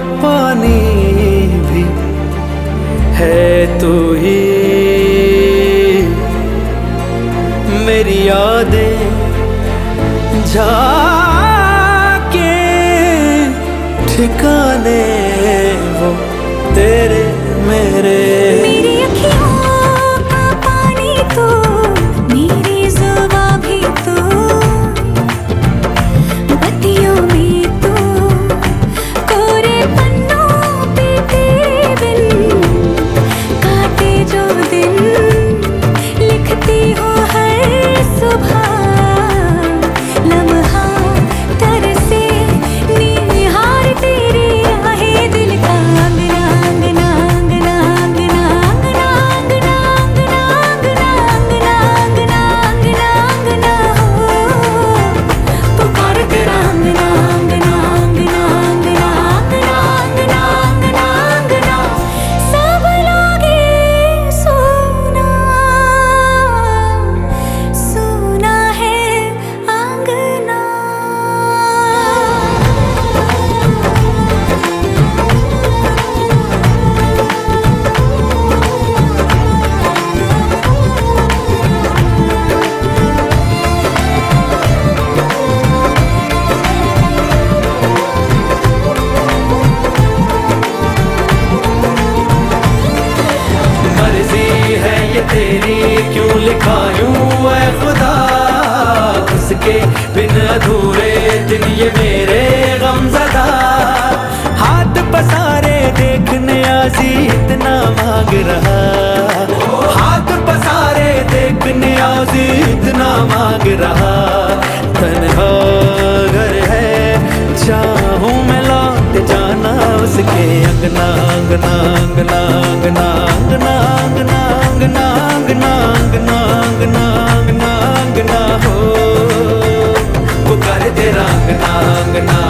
पानी भी है तू ही। मेरी यादें जाके ठिकाने वो तेरे मेरे दिन ये मेरे गमजदा। हाथ पसारे देखने आजी इतना मांग रहा। हाथ पसारे देखने आजी इतना मांग रहा। तन्हा घर है, चाहूँ मैं लौट जाना उसके अंगना अंगना अंगना अंगना நாங்க நாங்க நாங்க